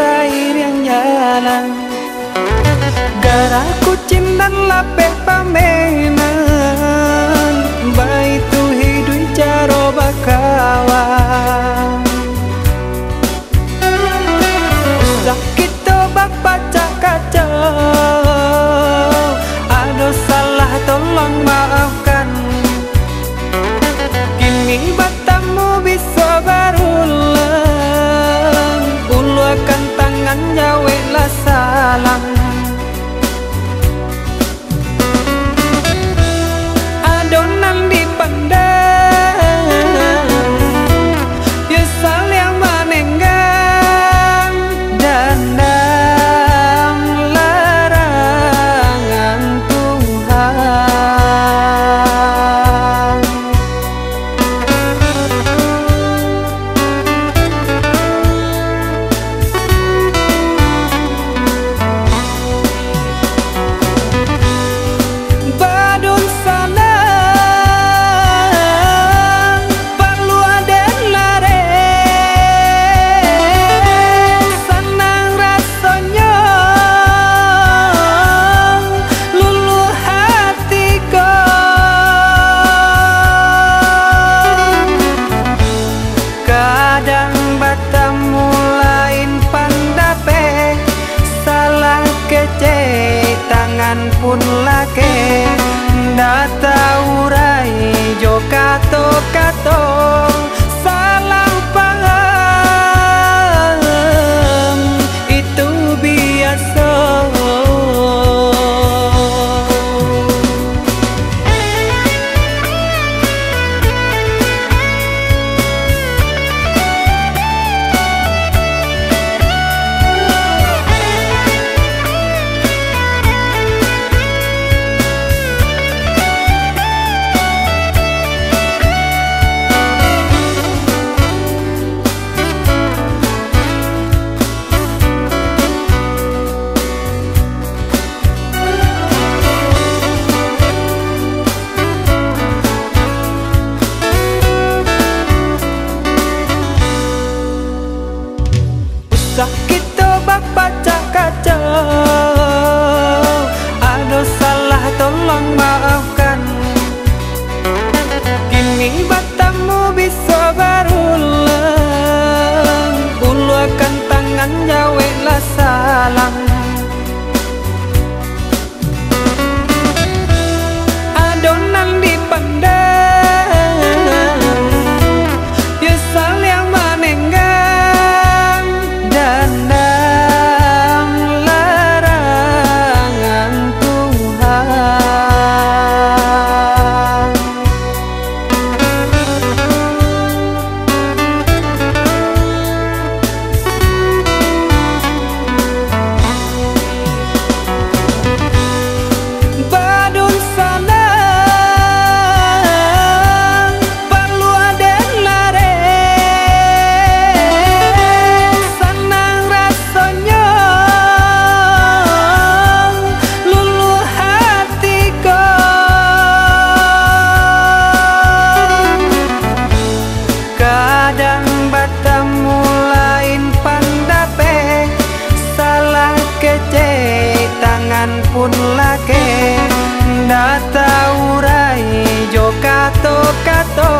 sair yang jalan Gara kucing dan lape pamen. 浪。なた裏以上カトカト maafkan. Kini batamu bisa berulang. Uluakan tangan jawablah salam toca, toca.